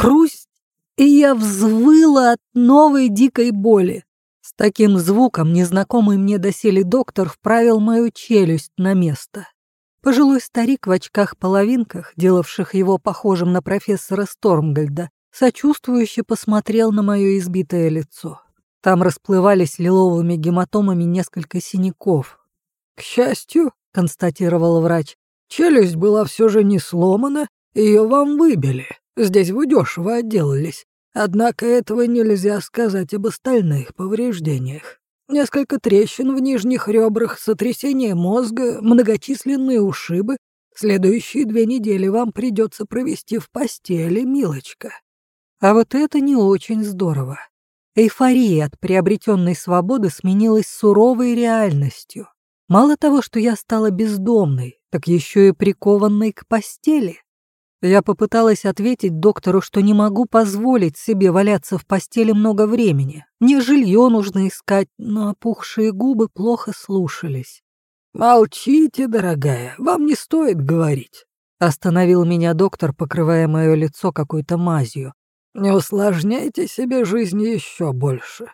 Хрусть, и я взвыла от новой дикой боли. С таким звуком незнакомый мне доселе доктор вправил мою челюсть на место. Пожилой старик в очках-половинках, делавших его похожим на профессора Стормгольда, сочувствующе посмотрел на мое избитое лицо. Там расплывались лиловыми гематомами несколько синяков. «К счастью», — констатировал врач, — «челюсть была все же не сломана, ее вам выбили. Здесь вы дешево отделались. Однако этого нельзя сказать об остальных повреждениях. Несколько трещин в нижних ребрах, сотрясение мозга, многочисленные ушибы. Следующие две недели вам придется провести в постели, милочка. А вот это не очень здорово. Эйфория от приобретенной свободы сменилась суровой реальностью. Мало того, что я стала бездомной, так еще и прикованной к постели. Я попыталась ответить доктору, что не могу позволить себе валяться в постели много времени. Мне жилье нужно искать, но опухшие губы плохо слушались. «Молчите, дорогая, вам не стоит говорить», — остановил меня доктор, покрывая мое лицо какой-то мазью. Не усложняйте себе жизнь еще больше.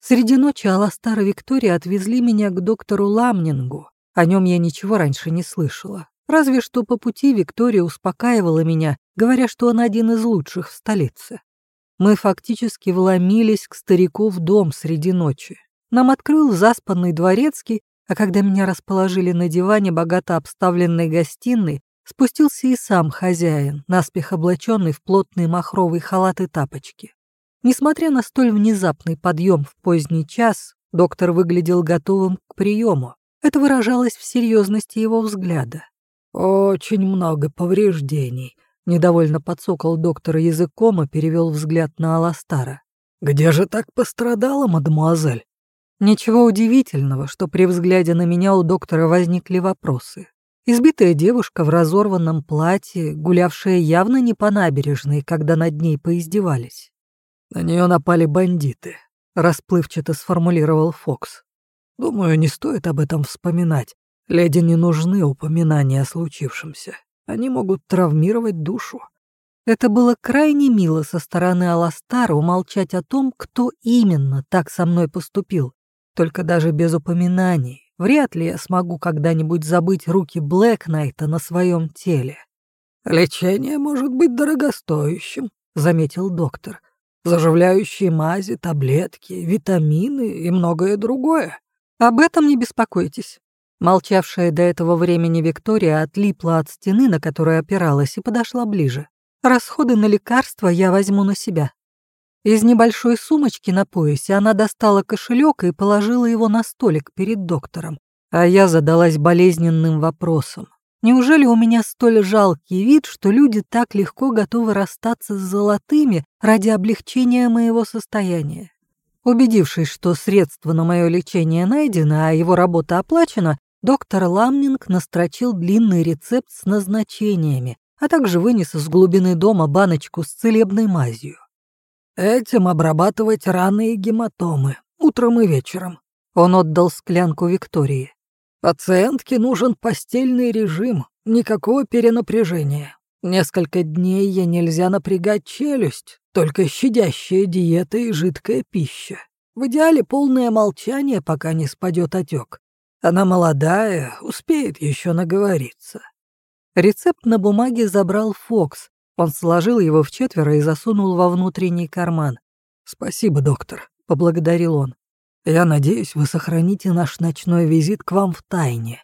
Среди ночи Аластар и Виктория отвезли меня к доктору Ламнингу. О нем я ничего раньше не слышала. Разве что по пути Виктория успокаивала меня, говоря, что он один из лучших в столице. Мы фактически вломились к старику в дом среди ночи. Нам открыл заспанный дворецкий, а когда меня расположили на диване богато обставленной гостиной, спустился и сам хозяин, наспех облаченный в плотный махровый халат и тапочки. Несмотря на столь внезапный подъем в поздний час, доктор выглядел готовым к приему. Это выражалось в серьезности его взгляда. «Очень много повреждений», — недовольно подсокал доктор языком и перевел взгляд на Аластара. «Где же так пострадала, мадемуазель?» Ничего удивительного, что при взгляде на меня у доктора возникли вопросы. Избитая девушка в разорванном платье, гулявшая явно не по набережной, когда над ней поиздевались. На нее напали бандиты, расплывчато сформулировал Фокс. Думаю, не стоит об этом вспоминать. Леди не нужны упоминания о случившемся. Они могут травмировать душу. Это было крайне мило со стороны Аластара умолчать о том, кто именно так со мной поступил, только даже без упоминаний. Вряд ли я смогу когда-нибудь забыть руки Блэкнайта на своем теле. «Лечение может быть дорогостоящим», — заметил доктор. «Заживляющие мази, таблетки, витамины и многое другое. Об этом не беспокойтесь». Молчавшая до этого времени Виктория отлипла от стены, на которой опиралась, и подошла ближе. «Расходы на лекарства я возьму на себя. Из небольшой сумочки на поясе она достала кошелек и положила его на столик перед доктором. А я задалась болезненным вопросом. Неужели у меня столь жалкий вид, что люди так легко готовы расстаться с золотыми ради облегчения моего состояния? Убедившись, что средства на мое лечение найдено, а его работа оплачена, доктор Ламнинг настрочил длинный рецепт с назначениями, а также вынес из глубины дома баночку с целебной мазью. Этим обрабатывать раны и гематомы, утром и вечером. Он отдал склянку Виктории. Пациентке нужен постельный режим, никакого перенапряжения. Несколько дней ей нельзя напрягать челюсть, только щадящая диета и жидкая пища. В идеале полное молчание, пока не спадет отек. Она молодая, успеет еще наговориться. Рецепт на бумаге забрал Фокс, он сложил его в четверо и засунул во внутренний карман. «Спасибо, доктор», — поблагодарил он. «Я надеюсь, вы сохраните наш ночной визит к вам в тайне».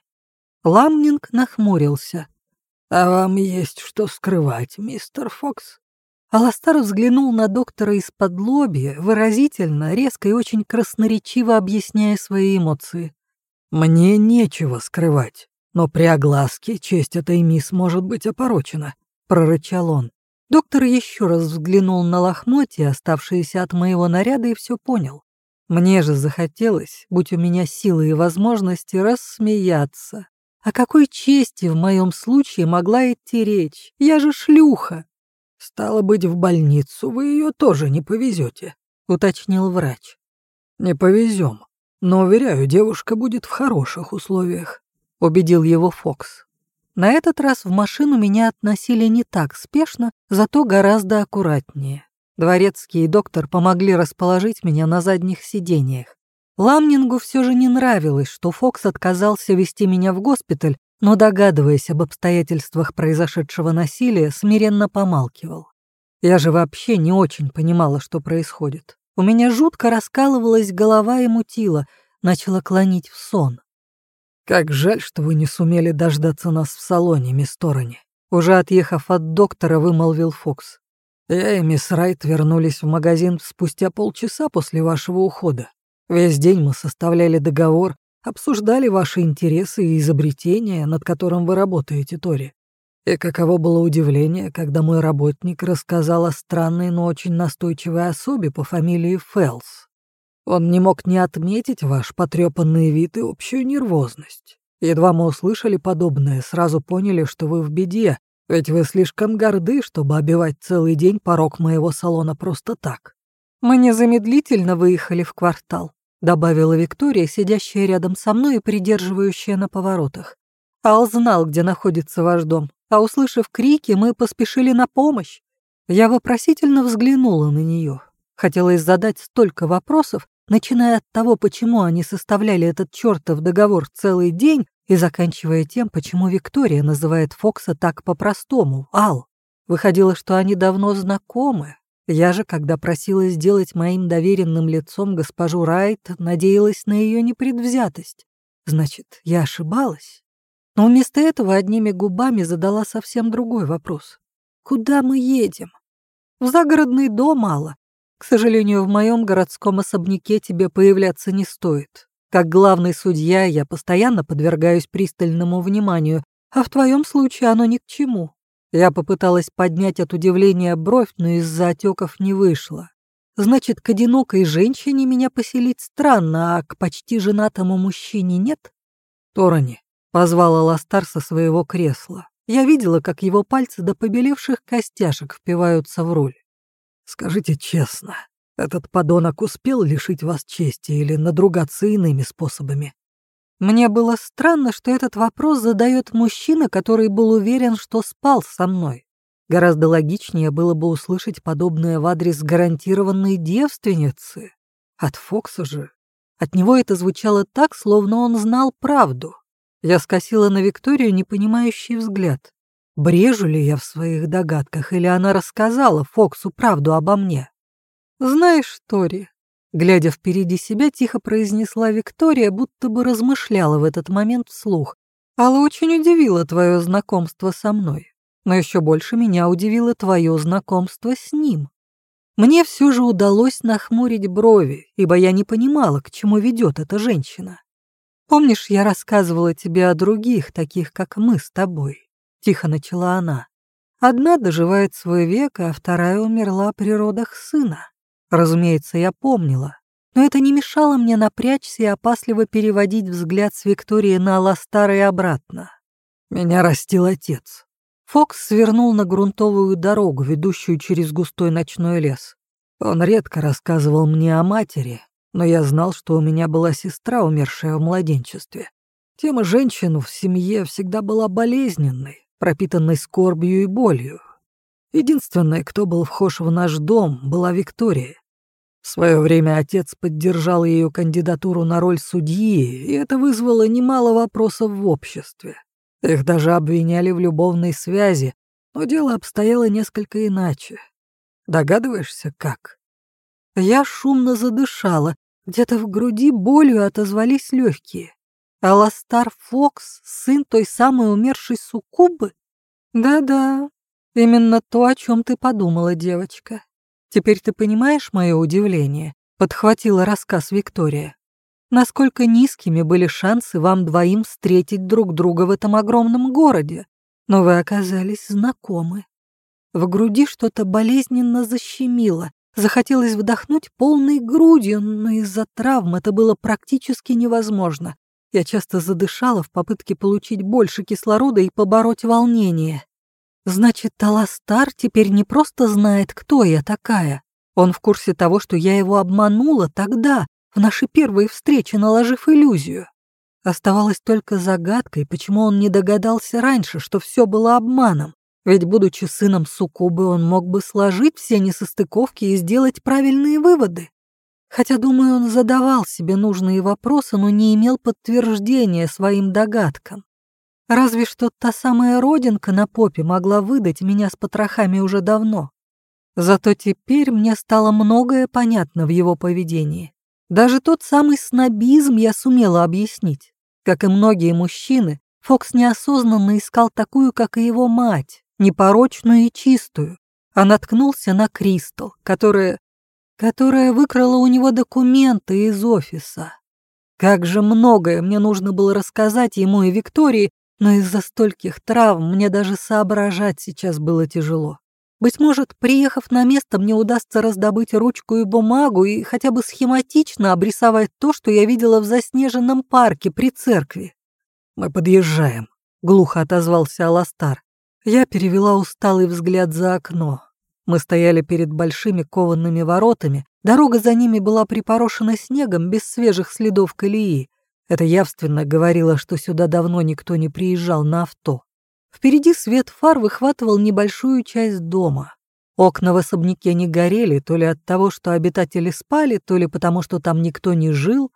Ламнинг нахмурился. «А вам есть что скрывать, мистер Фокс?» Аластар взглянул на доктора из-под лобья, выразительно, резко и очень красноречиво объясняя свои эмоции. «Мне нечего скрывать, но при огласке честь этой мисс может быть опорочена. — прорычал он. Доктор еще раз взглянул на лохмотья, оставшиеся от моего наряда, и все понял. Мне же захотелось, будь у меня силы и возможности, рассмеяться. О какой чести в моем случае могла идти речь? Я же шлюха. Стало быть, в больницу вы ее тоже не повезете, уточнил врач. Не повезем, но, уверяю, девушка будет в хороших условиях, убедил его Фокс. На этот раз в машину меня относили не так спешно, зато гораздо аккуратнее. Дворецкий и доктор помогли расположить меня на задних сиденьях. Ламнингу все же не нравилось, что Фокс отказался вести меня в госпиталь, но, догадываясь об обстоятельствах произошедшего насилия, смиренно помалкивал. Я же вообще не очень понимала, что происходит. У меня жутко раскалывалась голова и мутила, начала клонить в сон. «Как жаль, что вы не сумели дождаться нас в салоне, мисс Торони», уже отъехав от доктора, вымолвил Фокс. Я и мисс Райт вернулись в магазин спустя полчаса после вашего ухода. Весь день мы составляли договор, обсуждали ваши интересы и изобретения, над которым вы работаете, Тори. И каково было удивление, когда мой работник рассказал о странной, но очень настойчивой особе по фамилии Фелс. Он не мог не отметить ваш потрепанный вид и общую нервозность. Едва мы услышали подобное, сразу поняли, что вы в беде, ведь вы слишком горды, чтобы обивать целый день порог моего салона просто так. Мы незамедлительно выехали в квартал, добавила Виктория, сидящая рядом со мной и придерживающая на поворотах. Ал знал, где находится ваш дом, а услышав крики, мы поспешили на помощь. Я вопросительно взглянула на нее. Хотелось задать столько вопросов, начиная от того, почему они составляли этот чертов договор целый день, и заканчивая тем, почему Виктория называет Фокса так по-простому, Ал. Выходило, что они давно знакомы. Я же, когда просила сделать моим доверенным лицом госпожу Райт, надеялась на ее непредвзятость. Значит, я ошибалась? Но вместо этого одними губами задала совсем другой вопрос. «Куда мы едем?» «В загородный дом, Алла. К сожалению, в моем городском особняке тебе появляться не стоит. Как главный судья я постоянно подвергаюсь пристальному вниманию, а в твоем случае оно ни к чему. Я попыталась поднять от удивления бровь, но из-за отеков не вышло. Значит, к одинокой женщине меня поселить странно, а к почти женатому мужчине нет? Торони, позвала Ластар со своего кресла. Я видела, как его пальцы до побелевших костяшек впиваются в руль. Скажите честно, этот подонок успел лишить вас чести или надругаться иными способами? Мне было странно, что этот вопрос задает мужчина, который был уверен, что спал со мной. Гораздо логичнее было бы услышать подобное в адрес гарантированной девственницы. От Фокса же. От него это звучало так, словно он знал правду. Я скосила на Викторию непонимающий взгляд. Брежу ли я в своих догадках, или она рассказала Фоксу правду обо мне? «Знаешь, Тори», — глядя впереди себя, тихо произнесла Виктория, будто бы размышляла в этот момент вслух. «Алла очень удивила твое знакомство со мной, но еще больше меня удивило твое знакомство с ним. Мне все же удалось нахмурить брови, ибо я не понимала, к чему ведет эта женщина. Помнишь, я рассказывала тебе о других, таких, как мы с тобой?» Тихо начала она. Одна доживает свой век, а вторая умерла при родах сына. Разумеется, я помнила, но это не мешало мне напрячься и опасливо переводить взгляд с Виктории на Аластара и обратно. Меня растил отец. Фокс свернул на грунтовую дорогу, ведущую через густой ночной лес. Он редко рассказывал мне о матери, но я знал, что у меня была сестра, умершая в младенчестве. Тема женщин в семье всегда была болезненной, пропитанной скорбью и болью. Единственной, кто был вхож в наш дом, была Виктория. В свое время отец поддержал ее кандидатуру на роль судьи, и это вызвало немало вопросов в обществе. Их даже обвиняли в любовной связи, но дело обстояло несколько иначе. Догадываешься, как? Я шумно задышала, где-то в груди болью отозвались легкие. Аластар Фокс, сын той самой умершей суккубы? Да-да, Именно то, о чем ты подумала, девочка. Теперь ты понимаешь мое удивление? Подхватила рассказ Виктория. Насколько низкими были шансы вам двоим встретить друг друга в этом огромном городе, но вы оказались знакомы. В груди что-то болезненно защемило, захотелось вдохнуть полной грудью, но из-за травм это было практически невозможно. Я часто задышала в попытке получить больше кислорода и побороть волнение. Значит, Таластар теперь не просто знает, кто я такая. Он в курсе того, что я его обманула тогда, в нашей первой встрече, наложив иллюзию. Оставалось только загадкой, почему он не догадался раньше, что все было обманом. Ведь, будучи сыном Сукубы, он мог бы сложить все несостыковки и сделать правильные выводы. Хотя, думаю, он задавал себе нужные вопросы, но не имел подтверждения своим догадкам. Разве что та самая родинка на попе могла выдать меня с потрохами уже давно. Зато теперь мне стало многое понятно в его поведении. Даже тот самый снобизм я сумела объяснить. Как и многие мужчины, Фокс неосознанно искал такую, как и его мать, непорочную и чистую, а наткнулся на Кристал, которая... которая выкрала у него документы из офиса. Как же многое мне нужно было рассказать ему и Виктории, но из-за стольких травм мне даже соображать сейчас было тяжело. Быть может, приехав на место, мне удастся раздобыть ручку и бумагу и хотя бы схематично обрисовать то, что я видела в заснеженном парке при церкви. «Мы подъезжаем», — глухо отозвался Аластар. Я перевела усталый взгляд за окно. Мы стояли перед большими коваными воротами, дорога за ними была припорошена снегом без свежих следов колеи. Это явственно говорило, что сюда давно никто не приезжал на авто. Впереди свет фар выхватывал небольшую часть дома. Окна в особняке не горели, то ли от того, что обитатели спали, то ли потому, что там никто не жил.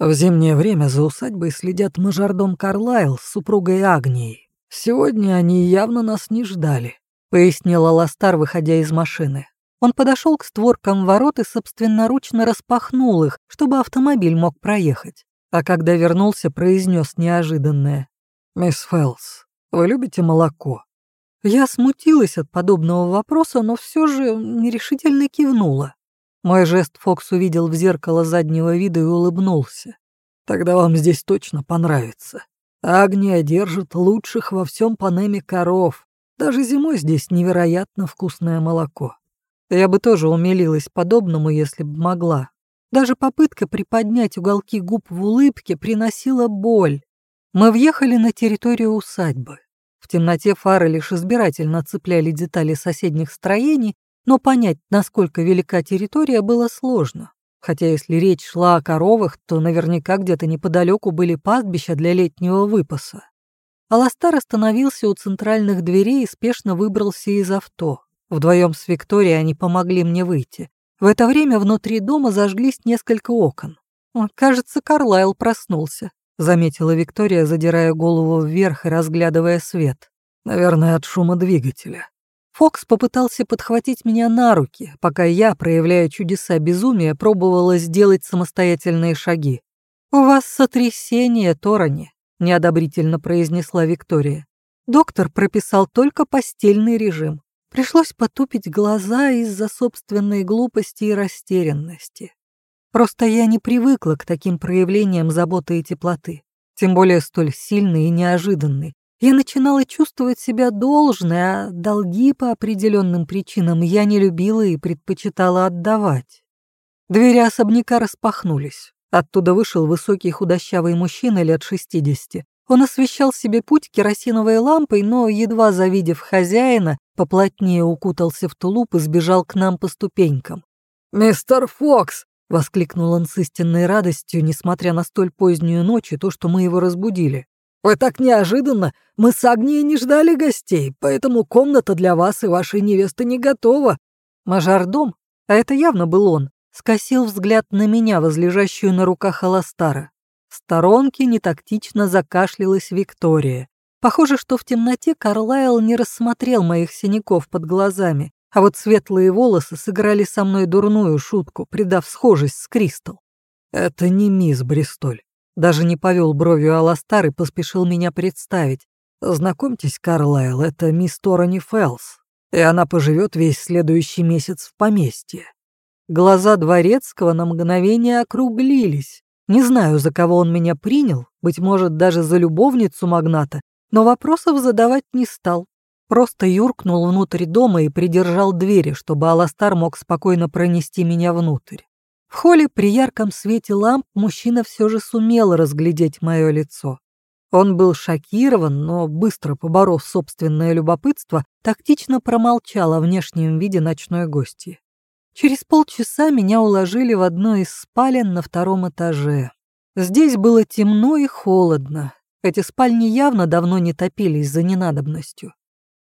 В зимнее время за усадьбой следят мажордом Карлайл с супругой Агнией. Сегодня они явно нас не ждали, пояснил Аластар, выходя из машины. Он подошел к створкам ворот и собственноручно распахнул их, чтобы автомобиль мог проехать. А когда вернулся, произнес неожиданное. «Мисс Фелс, вы любите молоко?» Я смутилась от подобного вопроса, но все же нерешительно кивнула. Мой жест Фокс увидел в зеркало заднего вида и улыбнулся. «Тогда вам здесь точно понравится. Агния держит лучших во всем Панеме коров. Даже зимой здесь невероятно вкусное молоко. Я бы тоже умилилась подобному, если бы могла. Даже попытка приподнять уголки губ в улыбке приносила боль. Мы въехали на территорию усадьбы. В темноте фары лишь избирательно цепляли детали соседних строений, но понять, насколько велика территория, было сложно. Хотя если речь шла о коровах, то наверняка где-то неподалеку были пастбища для летнего выпаса. Аластар остановился у центральных дверей и спешно выбрался из авто. Вдвоем с Викторией они помогли мне выйти. В это время внутри дома зажглись несколько окон. Кажется, Карлайл проснулся заметила Виктория, задирая голову вверх и разглядывая свет. Наверное, от шума двигателя. Фокс попытался подхватить меня на руки, пока я, проявляя чудеса безумия, пробовала сделать самостоятельные шаги. «У вас сотрясение, Торони», — неодобрительно произнесла Виктория. Доктор прописал только постельный режим. Пришлось потупить глаза из-за собственной глупости и растерянности. Просто я не привыкла к таким проявлениям заботы и теплоты, тем более столь сильной и неожиданной. Я начинала чувствовать себя должной, а долги по определенным причинам я не любила и предпочитала отдавать. Двери особняка распахнулись. Оттуда вышел высокий худощавый мужчина лет шестидесяти. Он освещал себе путь керосиновой лампой, но, едва завидев хозяина, поплотнее укутался в тулуп и сбежал к нам по ступенькам. «Мистер Фокс!» Воскликнул он с истинной радостью, несмотря на столь позднюю ночь и то, что мы его разбудили. «Вы так неожиданно! Мы с Агнией не ждали гостей, поэтому комната для вас и вашей невесты не готова!» Мажордом, а это явно был он, скосил взгляд на меня, возлежащую на руках Аластара. В сторонке нетактично закашлялась Виктория. Похоже, что в темноте Карлайл не рассмотрел моих синяков под глазами, а вот светлые волосы сыграли со мной дурную шутку, придав схожесть с Кристал. «Это не мисс Бристоль». Даже не повел бровью Аластар и поспешил меня представить. «Знакомьтесь, Карлайл, это мисс Торони Фелс, и она поживет весь следующий месяц в поместье». Глаза Дворецкого на мгновение округлились. Не знаю, за кого он меня принял, быть может, даже за любовницу магната, но вопросов задавать не стал. Просто юркнул внутрь дома и придержал двери, чтобы Аластар мог спокойно пронести меня внутрь. В холле при ярком свете ламп мужчина все же сумел разглядеть мое лицо. Он был шокирован, но, быстро поборов собственное любопытство, тактично промолчал о внешнем виде ночной гости. Через полчаса меня уложили в одну из спален на втором этаже. Здесь было темно и холодно. Эти спальни явно давно не топились за ненадобностью.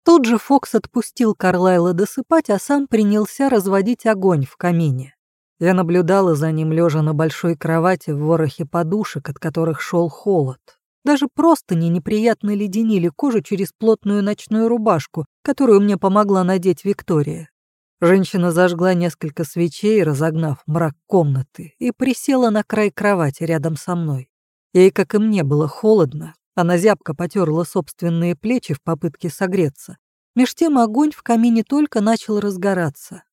Тут же Фокс отпустил Карлайла досыпать, а сам принялся разводить огонь в камине. Я наблюдала за ним, лежа на большой кровати в ворохе подушек, от которых шел холод. Даже простыни неприятно леденили кожу через плотную ночную рубашку, которую мне помогла надеть Виктория. Женщина зажгла несколько свечей, разогнав мрак комнаты, и присела на край кровати рядом со мной. Ей, как и мне, было холодно. Она зябко потерла собственные плечи в попытке согреться. Меж тем огонь в камине только начал разгораться.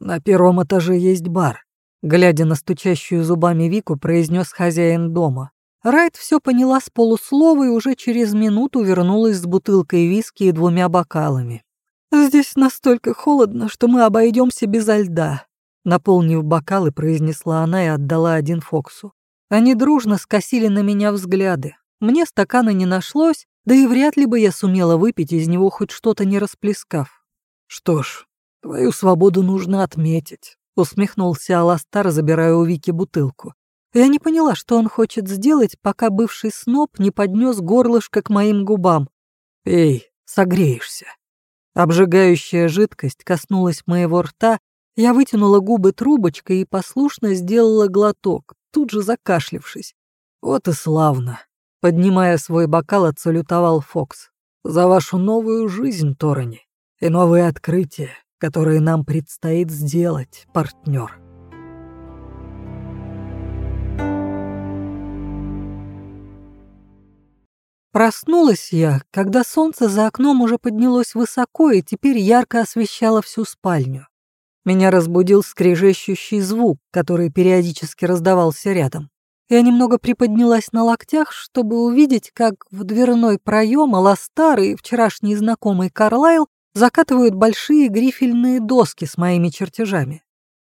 «На первом этаже есть бар», — глядя на стучащую зубами Вику, произнес хозяин дома. Райт все поняла с полуслова и уже через минуту вернулась с бутылкой виски и двумя бокалами. «Здесь настолько холодно, что мы обойдемся безо льда», — наполнив бокалы, произнесла она и отдала один Фоксу. Они дружно скосили на меня взгляды. Мне стакана не нашлось, да и вряд ли бы я сумела выпить из него хоть что-то не расплескав. «Что ж, твою свободу нужно отметить», — усмехнулся Аластар, забирая у Вики бутылку. Я не поняла, что он хочет сделать, пока бывший сноб не поднес горлышко к моим губам. «Пей, согреешься». Обжигающая жидкость коснулась моего рта, я вытянула губы трубочкой и послушно сделала глоток, тут же закашлившись. «Вот и славно!» Поднимая свой бокал, отсалютовал Фокс. «За вашу новую жизнь, Торони, и новые открытия, которые нам предстоит сделать, партнер». Проснулась я, когда солнце за окном уже поднялось высоко и теперь ярко освещало всю спальню. Меня разбудил скрежещущий звук, который периодически раздавался рядом. Я немного приподнялась на локтях, чтобы увидеть, как в дверной проем Аластар и вчерашний знакомый Карлайл закатывают большие грифельные доски с моими чертежами.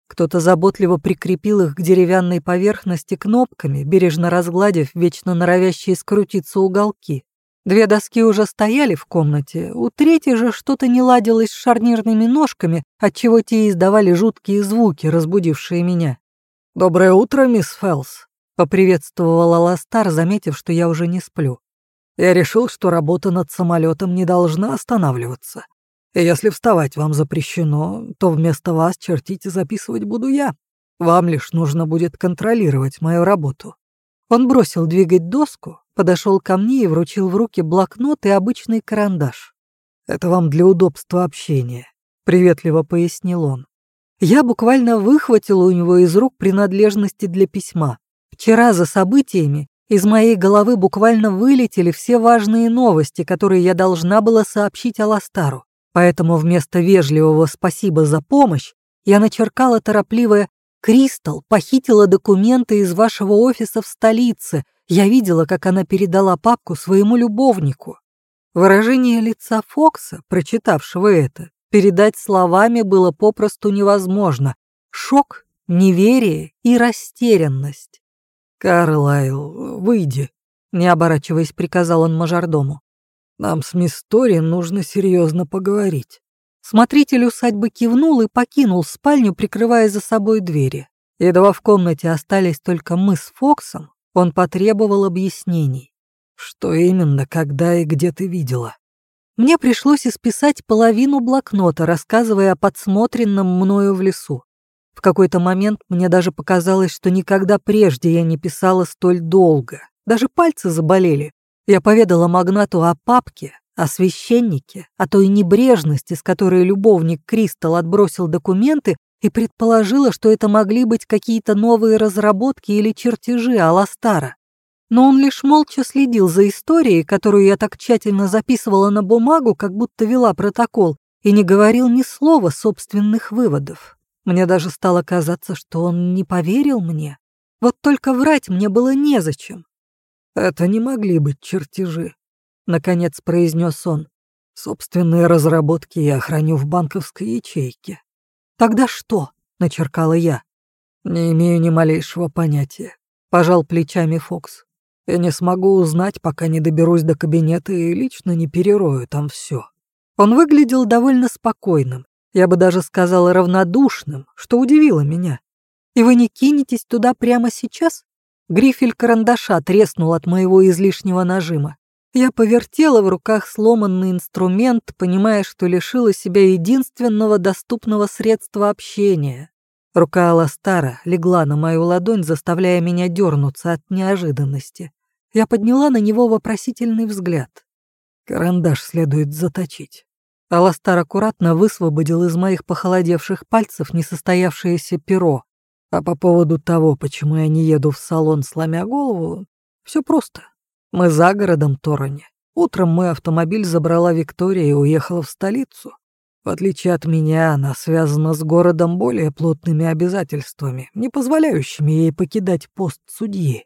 Кто-то заботливо прикрепил их к деревянной поверхности кнопками, бережно разгладив вечно норовящие скрутиться уголки. Две доски уже стояли в комнате, у третьей же что-то не ладилось с шарнирными ножками, отчего те издавали жуткие звуки, разбудившие меня. «Доброе утро, мисс Фелс», — поприветствовала Ластар, заметив, что я уже не сплю. «Я решил, что работа над самолетом не должна останавливаться. Если вставать вам запрещено, то вместо вас чертить и записывать буду я. Вам лишь нужно будет контролировать мою работу». Он бросил двигать доску, подошел ко мне и вручил в руки блокнот и обычный карандаш. «Это вам для удобства общения», — приветливо пояснил он. Я буквально выхватила у него из рук принадлежности для письма. Вчера за событиями из моей головы буквально вылетели все важные новости, которые я должна была сообщить Аластару. Поэтому вместо вежливого «спасибо за помощь» я начеркала торопливое «Кристал похитила документы из вашего офиса в столице я видела, как она передала папку своему любовнику. Выражение лица Фокса, прочитавшего это, передать словами было попросту невозможно. Шок, неверие и растерянность. «Карлайл, выйди», — не оборачиваясь, приказал он мажордому. «Нам с мисс Тори нужно серьезно поговорить». Смотритель усадьбы кивнул и покинул спальню, прикрывая за собой двери. Едва в комнате остались только мы с Фоксом, он потребовал объяснений. Что именно, когда и где ты видела? Мне пришлось исписать половину блокнота, рассказывая о подсмотренном мною в лесу. В какой-то момент мне даже показалось, что никогда прежде я не писала столь долго. Даже пальцы заболели. Я поведала магнату о папке, о священнике, о той небрежности, с которой любовник Кристал отбросил документы и предположила, что это могли быть какие-то новые разработки или чертежи Аластара. Но он лишь молча следил за историей, которую я так тщательно записывала на бумагу, как будто вела протокол, и не говорил ни слова собственных выводов. Мне даже стало казаться, что он не поверил мне. Вот только врать мне было незачем. «Это не могли быть чертежи», — наконец произнес он. «Собственные разработки я храню в банковской ячейке. «Тогда что?» — начеркала я. «Не имею ни малейшего понятия», — пожал плечами Фокс. «Я не смогу узнать, пока не доберусь до кабинета и лично не перерою там все. Он выглядел довольно спокойным, я бы даже сказала равнодушным, что удивило меня. «И вы не кинетесь туда прямо сейчас?» Грифель карандаша треснул от моего излишнего нажима. Я повертела в руках сломанный инструмент, понимая, что лишила себя единственного доступного средства общения. Рука Аластара легла на мою ладонь, заставляя меня дернуться от неожиданности. Я подняла на него вопросительный взгляд. Карандаш следует заточить. Аластар аккуратно высвободил из моих похолодевших пальцев несостоявшееся перо. А по поводу того, почему я не еду в салон, сломя голову, все просто. Мы за городом Тороне. Утром мой автомобиль забрала Виктория и уехала в столицу. В отличие от меня, она связана с городом более плотными обязательствами, не позволяющими ей покидать пост судьи.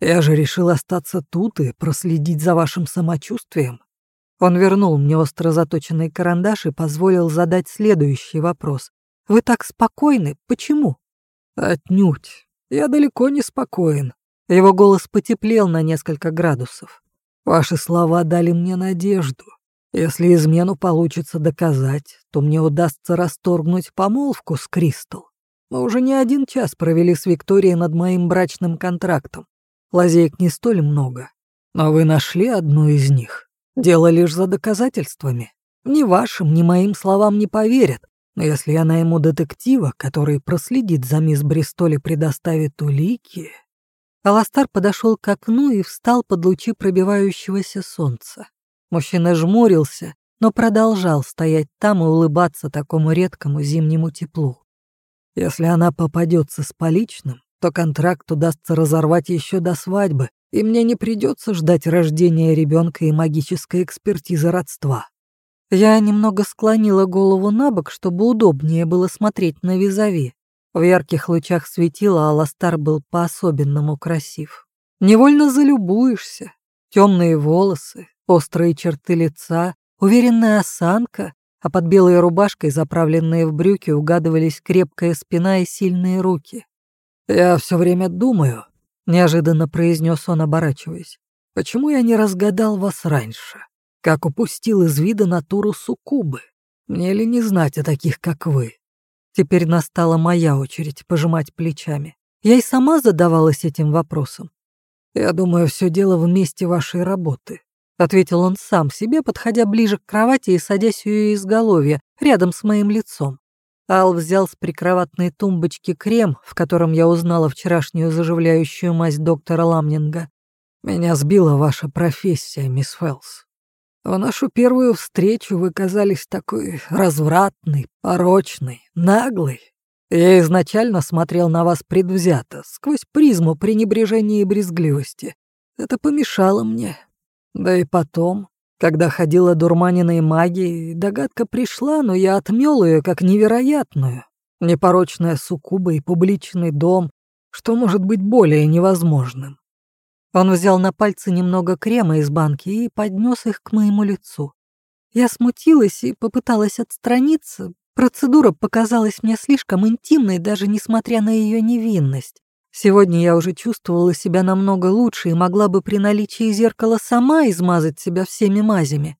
Я же решил остаться тут и проследить за вашим самочувствием. Он вернул мне остро заточенный карандаш и позволил задать следующий вопрос. «Вы так спокойны? Почему?» «Отнюдь. Я далеко не спокоен. Его голос потеплел на несколько градусов. «Ваши слова дали мне надежду. Если измену получится доказать, то мне удастся расторгнуть помолвку с Кристал. Мы уже не один час провели с Викторией над моим брачным контрактом. Лазеек не столь много, но вы нашли одну из них. Дело лишь за доказательствами. Ни вашим, ни моим словам не поверят, но если я найму детектива, который проследит за мисс Бристоль и предоставит улики, Аластар подошел к окну и встал под лучи пробивающегося солнца. Мужчина жмурился, но продолжал стоять там и улыбаться такому редкому зимнему теплу. Если она попадется с поличным, то контракт удастся разорвать еще до свадьбы, и мне не придется ждать рождения ребенка и магической экспертизы родства. Я немного склонила голову на бок, чтобы удобнее было смотреть на визави. В ярких лучах светила Аластар был по-особенному красив. Невольно залюбуешься. Темные волосы, острые черты лица, уверенная осанка, а под белой рубашкой, заправленные в брюки, угадывались крепкая спина и сильные руки. «Я все время думаю», — неожиданно произнес он, оборачиваясь, «почему я не разгадал вас раньше? Как упустил из вида натуру суккубы? Мне ли не знать о таких, как вы?» Теперь настала моя очередь пожимать плечами. Я и сама задавалась этим вопросом. «Я думаю, все дело в месте вашей работы», — ответил он сам себе, подходя ближе к кровати и садясь у ее изголовья, рядом с моим лицом. Ал взял с прикроватной тумбочки крем, в котором я узнала вчерашнюю заживляющую мазь доктора Ламнинга. «Меня сбила ваша профессия, мисс Фелс. В нашу первую встречу вы казались такой развратный, порочный, наглый. Я изначально смотрел на вас предвзято, сквозь призму пренебрежения и брезгливости. Это помешало мне. Да и потом, когда ходила дурманиной магией, догадка пришла, но я отмел ее как невероятную. Непорочная суккуба и публичный дом, что может быть более невозможным. Он взял на пальцы немного крема из банки и поднес их к моему лицу. Я смутилась и попыталась отстраниться. Процедура показалась мне слишком интимной, даже несмотря на ее невинность. Сегодня я уже чувствовала себя намного лучше и могла бы при наличии зеркала сама измазать себя всеми мазями.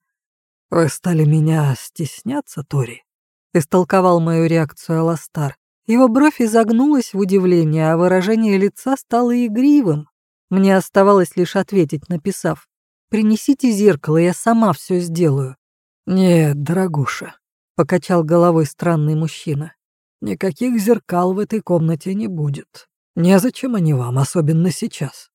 «Вы стали меня стесняться, Тори?» — истолковал мою реакцию Аластар. Его бровь изогнулась в удивлении, а выражение лица стало игривым. Мне оставалось лишь ответить, написав «Принесите зеркало, я сама все сделаю». «Нет, дорогуша», — покачал головой странный мужчина. «Никаких зеркал в этой комнате не будет. Незачем они вам, особенно сейчас».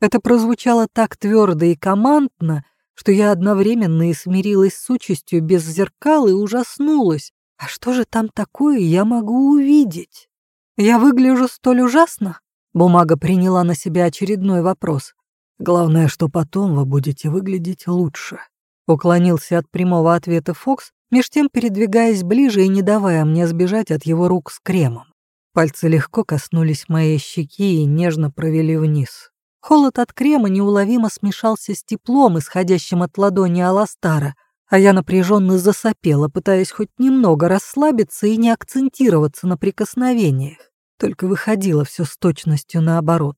Это прозвучало так твердо и командно, что я одновременно и смирилась с участью без зеркал и ужаснулась. А что же там такое я могу увидеть? Я выгляжу столь ужасно? Бумага приняла на себя очередной вопрос. «Главное, что потом вы будете выглядеть лучше», — уклонился от прямого ответа Фокс, меж тем передвигаясь ближе и не давая мне сбежать от его рук с кремом. Пальцы легко коснулись моей щеки и нежно провели вниз. Холод от крема неуловимо смешался с теплом, исходящим от ладони Аластара, а я напряженно засопела, пытаясь хоть немного расслабиться и не акцентироваться на прикосновениях. Только выходило все с точностью наоборот.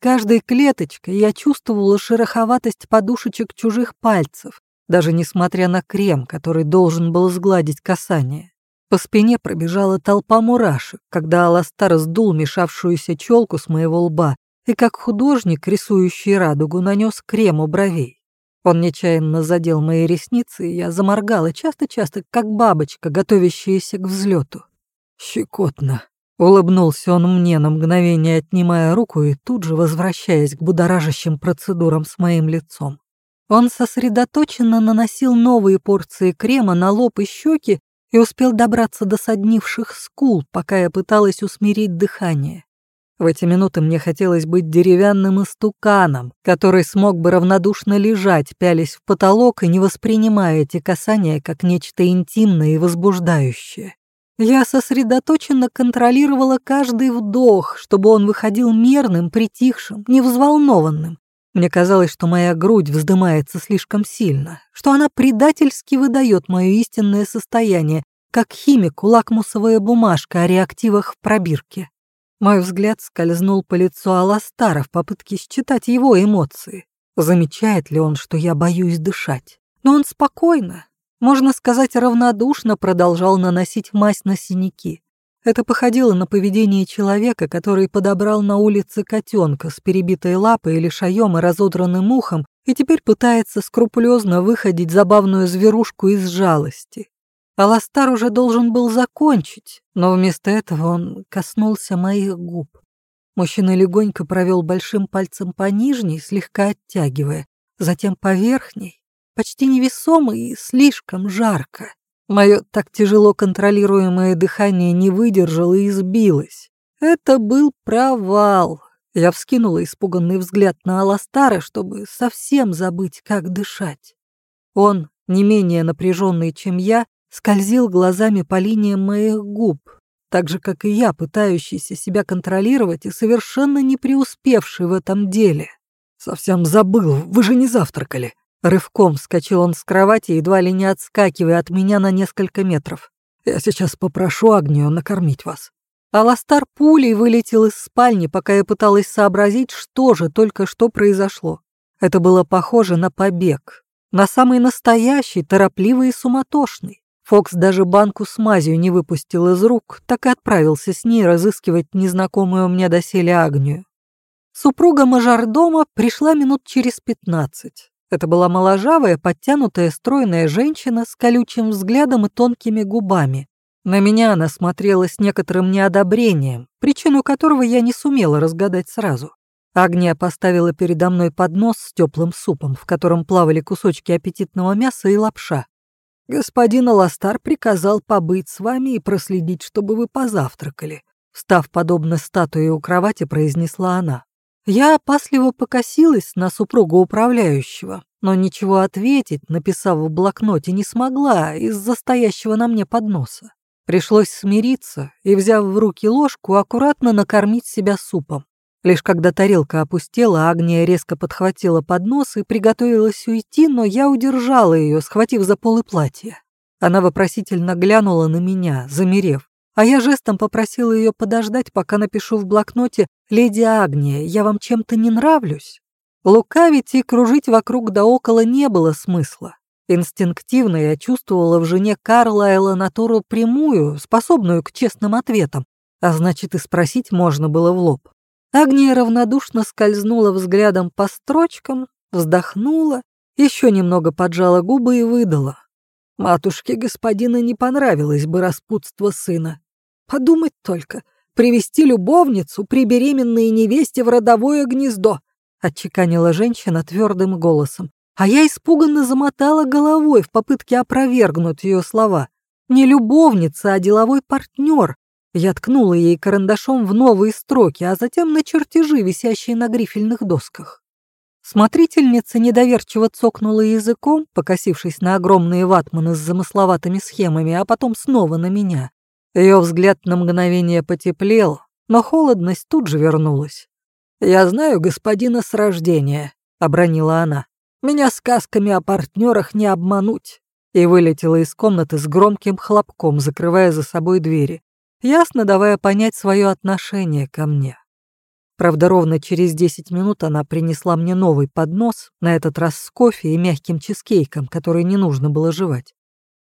Каждой клеточкой я чувствовала шероховатость подушечек чужих пальцев, даже несмотря на крем, который должен был сгладить касание. По спине пробежала толпа мурашек, когда Аластар сдул мешавшуюся челку с моего лба и как художник, рисующий радугу, нанес крем у бровей. Он нечаянно задел мои ресницы, и я заморгала часто-часто, как бабочка, готовящаяся к взлету. «Щекотно», — улыбнулся он мне на мгновение, отнимая руку и тут же возвращаясь к будоражащим процедурам с моим лицом. Он сосредоточенно наносил новые порции крема на лоб и щеки и успел добраться до соднивших скул, пока я пыталась усмирить дыхание. В эти минуты мне хотелось быть деревянным истуканом, который смог бы равнодушно лежать, пялясь в потолок и не воспринимая эти касания как нечто интимное и возбуждающее. Я сосредоточенно контролировала каждый вдох, чтобы он выходил мерным, притихшим, невзволнованным. Мне казалось, что моя грудь вздымается слишком сильно, что она предательски выдает мое истинное состояние, как химику лакмусовая бумажка о реактивах в пробирке. Мой взгляд скользнул по лицу Аластара в попытке считать его эмоции. Замечает ли он, что я боюсь дышать? Но он спокойно, можно сказать, равнодушно продолжал наносить мазь на синяки. Это походило на поведение человека, который подобрал на улице котенка с перебитой лапой или шаем и разодранным ухом и теперь пытается скрупулезно выходить забавную зверушку из жалости. Аластар уже должен был закончить, но вместо этого он коснулся моих губ. Мужчина легонько провел большим пальцем по нижней, слегка оттягивая, затем по верхней, почти невесомо и слишком жарко. Мое так тяжело контролируемое дыхание не выдержало и сбилось. Это был провал. Я вскинула испуганный взгляд на Аластара, чтобы совсем забыть, как дышать. Он, не менее напряженный, чем я, скользил глазами по линиям моих губ, так же, как и я, пытающийся себя контролировать и совершенно не преуспевший в этом деле. «Совсем забыл, вы же не завтракали». Рывком вскочил он с кровати, едва ли не отскакивая от меня на несколько метров. «Я сейчас попрошу Агнию накормить вас». Аластар пулей вылетел из спальни, пока я пыталась сообразить, что же только что произошло. Это было похоже на побег. На самый настоящий, торопливый и суматошный. Фокс даже банку с мазью не выпустил из рук, так и отправился с ней разыскивать незнакомую мне доселе Агнию. Супруга мажордома пришла минут через пятнадцать. Это была моложавая, подтянутая, стройная женщина с колючим взглядом и тонкими губами. На меня она смотрела с некоторым неодобрением, причину которого я не сумела разгадать сразу. Агния поставила передо мной поднос с теплым супом, в котором плавали кусочки аппетитного мяса и лапша. «Господин Аластар приказал побыть с вами и проследить, чтобы вы позавтракали», встав подобно статуе у кровати, произнесла она. Я опасливо покосилась на супругу управляющего, но ничего ответить, написав в блокноте, не смогла из-за стоящего на мне подноса. Пришлось смириться и, взяв в руки ложку, аккуратно накормить себя супом. Лишь когда тарелка опустела, Агния резко подхватила поднос и приготовилась уйти, но я удержала ее, схватив за полы платья. Она вопросительно глянула на меня, замерев, а я жестом попросила ее подождать, пока напишу в блокноте «Леди Агния, я вам чем-то не нравлюсь?» Лукавить и кружить вокруг да около не было смысла. Инстинктивно я чувствовала в жене Карлайла натуру прямую, способную к честным ответам, а значит и спросить можно было в лоб. Агния равнодушно скользнула взглядом по строчкам, вздохнула, еще немного поджала губы и выдала. Матушке господина не понравилось бы распутство сына. Подумать только, привести любовницу при беременной невесте в родовое гнездо, отчеканила женщина твердым голосом. А я испуганно замотала головой в попытке опровергнуть ее слова. Не любовница, а деловой партнер, я ткнула ей карандашом в новые строки, а затем на чертежи, висящие на грифельных досках. Смотрительница недоверчиво цокнула языком, покосившись на огромные ватманы с замысловатыми схемами, а потом снова на меня. Ее взгляд на мгновение потеплел, но холодность тут же вернулась. «Я знаю господина с рождения», — обронила она. «Меня сказками о партнерах не обмануть». И вылетела из комнаты с громким хлопком, закрывая за собой двери ясно давая понять свое отношение ко мне. Правда, ровно через 10 минут она принесла мне новый поднос, на этот раз с кофе и мягким чизкейком, который не нужно было жевать.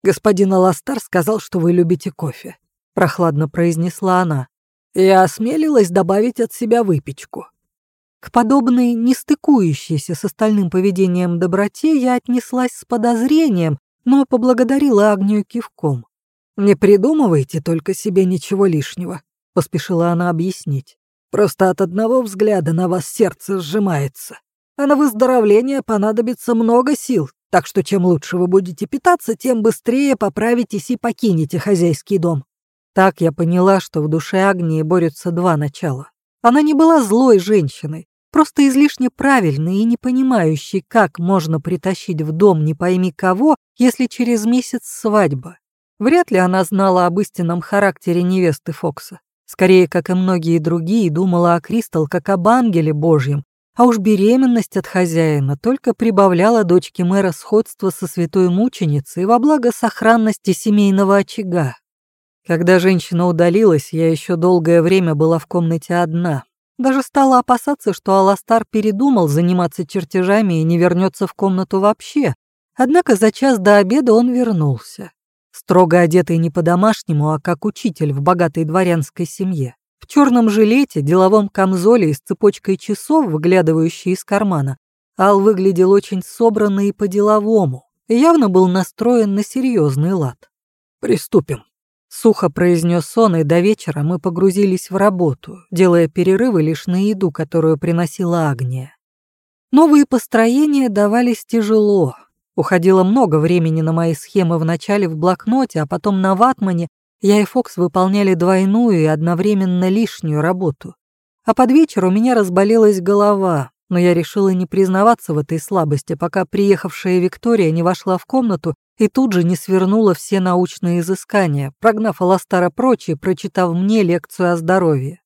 «Господин Аластар сказал, что вы любите кофе», — прохладно произнесла она. «Я осмелилась добавить от себя выпечку». К подобной нестыкующейся с остальным поведением доброте я отнеслась с подозрением, но поблагодарила Агнию кивком. «Не придумывайте только себе ничего лишнего», — поспешила она объяснить. «Просто от одного взгляда на вас сердце сжимается, а на выздоровление понадобится много сил, так что чем лучше вы будете питаться, тем быстрее поправитесь и покинете хозяйский дом». Так я поняла, что в душе Агнии борются два начала. Она не была злой женщиной, просто излишне правильной и не понимающей, как можно притащить в дом не пойми кого, если через месяц свадьба. Вряд ли она знала об истинном характере невесты Фокса. Скорее, как и многие другие, думала о Кристал как об ангеле божьем, а уж беременность от хозяина только прибавляла дочке мэра сходство со святой мученицей во благо сохранности семейного очага. Когда женщина удалилась, я еще долгое время была в комнате одна. Даже стала опасаться, что Аластар передумал заниматься чертежами и не вернется в комнату вообще. Однако за час до обеда он вернулся. Строго одетый не по-домашнему, а как учитель в богатой дворянской семье. В черном жилете, деловом камзоле и с цепочкой часов, выглядывающей из кармана, Ал выглядел очень собранно и по-деловому, и явно был настроен на серьезный лад. «Приступим», Сухо произнес он, и до вечера мы погрузились в работу, делая перерывы лишь на еду, которую приносила Агния. Новые построения давались тяжело. Уходило много времени на мои схемы вначале в блокноте, а потом на ватмане. Я и Фокс выполняли двойную и одновременно лишнюю работу. А под вечер у меня разболелась голова, но я решила не признаваться в этой слабости, пока приехавшая Виктория не вошла в комнату и тут же не свернула все научные изыскания, прогнав Аластара прочь и прочитав мне лекцию о здоровье.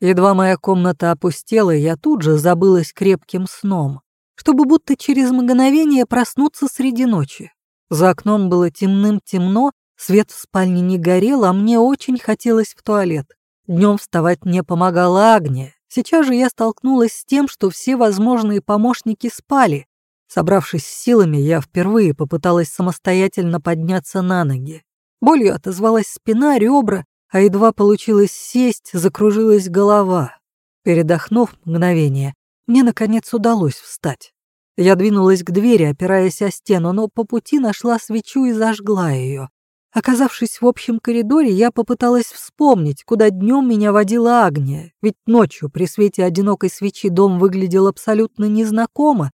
Едва моя комната опустела, я тут же забылась крепким сном, чтобы будто через мгновение проснуться среди ночи. За окном было темным-темно, свет в спальне не горел, а мне очень хотелось в туалет. Днем вставать мне помогала Агния. Сейчас же я столкнулась с тем, что все возможные помощники спали, Собравшись с силами, я впервые попыталась самостоятельно подняться на ноги. Болью отозвалась спина, ребра, а едва получилось сесть, закружилась голова. Передохнув мгновение, мне, наконец, удалось встать. Я двинулась к двери, опираясь о стену, но по пути нашла свечу и зажгла ее. Оказавшись в общем коридоре, я попыталась вспомнить, куда днем меня водила Агния, ведь ночью при свете одинокой свечи дом выглядел абсолютно незнакомо,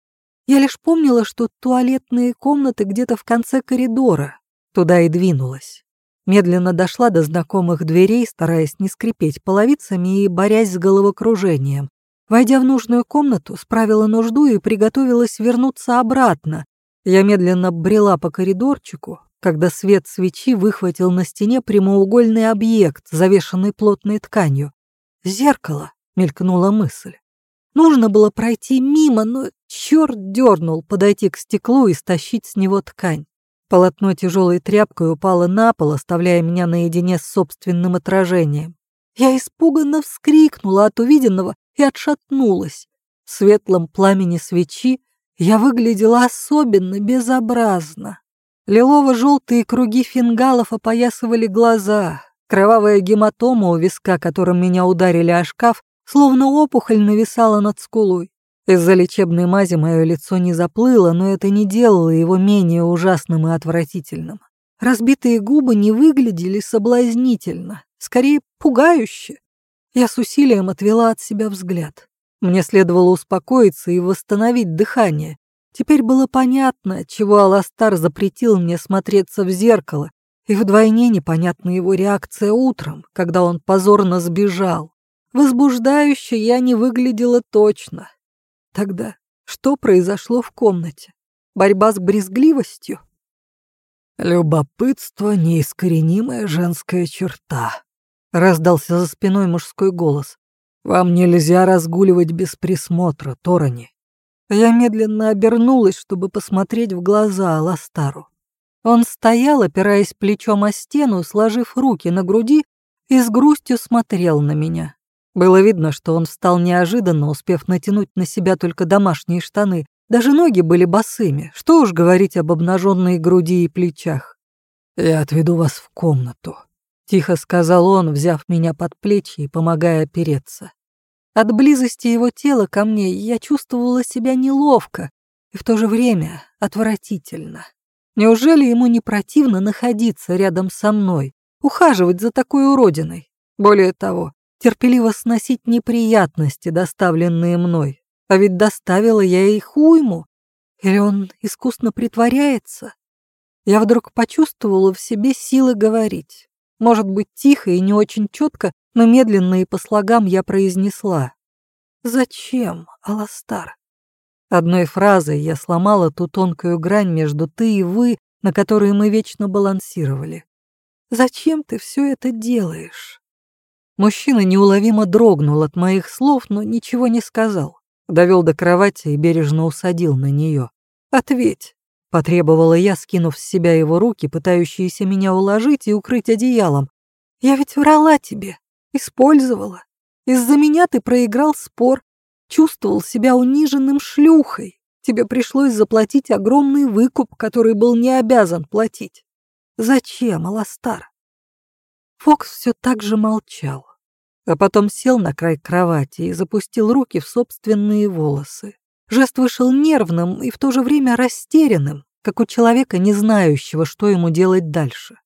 я лишь помнила, что туалетные комнаты где-то в конце коридора. Туда и двинулась. Медленно дошла до знакомых дверей, стараясь не скрипеть половицами и борясь с головокружением. Войдя в нужную комнату, справила нужду и приготовилась вернуться обратно. Я медленно брела по коридорчику, когда свет свечи выхватил на стене прямоугольный объект, завешенный плотной тканью. «Зеркало», — мелькнула мысль. Нужно было пройти мимо, но черт дернул подойти к стеклу и стащить с него ткань. Полотно тяжелой тряпкой упало на пол, оставляя меня наедине с собственным отражением. Я испуганно вскрикнула от увиденного и отшатнулась. В светлом пламени свечи я выглядела особенно безобразно. Лилово-желтые круги фингалов опоясывали глаза. Кровавая гематома у виска, которым меня ударили о шкаф, словно опухоль нависала над скулой. Из-за лечебной мази мое лицо не заплыло, но это не делало его менее ужасным и отвратительным. Разбитые губы не выглядели соблазнительно, скорее пугающе. Я с усилием отвела от себя взгляд. Мне следовало успокоиться и восстановить дыхание. Теперь было понятно, чего Аластар запретил мне смотреться в зеркало, и вдвойне непонятна его реакция утром, когда он позорно сбежал. Возбуждающе я не выглядела точно. Тогда что произошло в комнате? Борьба с брезгливостью? «Любопытство — неискоренимая женская черта», — раздался за спиной мужской голос. «Вам нельзя разгуливать без присмотра, Торони». Я медленно обернулась, чтобы посмотреть в глаза Аластару. Он стоял, опираясь плечом о стену, сложив руки на груди и с грустью смотрел на меня. Было видно, что он встал неожиданно, успев натянуть на себя только домашние штаны. Даже ноги были босыми, что уж говорить об обнаженной груди и плечах. «Я отведу вас в комнату», — тихо сказал он, взяв меня под плечи и помогая опереться. От близости его тела ко мне я чувствовала себя неловко и в то же время отвратительно. Неужели ему не противно находиться рядом со мной, ухаживать за такой уродиной? Более того, терпеливо сносить неприятности, доставленные мной. А ведь доставила я их уйму. Или он искусно притворяется? Я вдруг почувствовала в себе силы говорить. Может быть, тихо и не очень четко, но медленно и по слогам я произнесла. «Зачем, Аластар?» Одной фразой я сломала ту тонкую грань между «ты» и «вы», на которой мы вечно балансировали. «Зачем ты все это делаешь?» Мужчина неуловимо дрогнул от моих слов, но ничего не сказал. Довел до кровати и бережно усадил на нее. «Ответь», — потребовала я, скинув с себя его руки, пытающиеся меня уложить и укрыть одеялом. «Я ведь врала тебе, использовала. Из-за меня ты проиграл спор, чувствовал себя униженным шлюхой. Тебе пришлось заплатить огромный выкуп, который был не обязан платить. Зачем, Аластар?» Фокс все так же молчал а потом сел на край кровати и запустил руки в собственные волосы. Жест вышел нервным и в то же время растерянным, как у человека, не знающего, что ему делать дальше.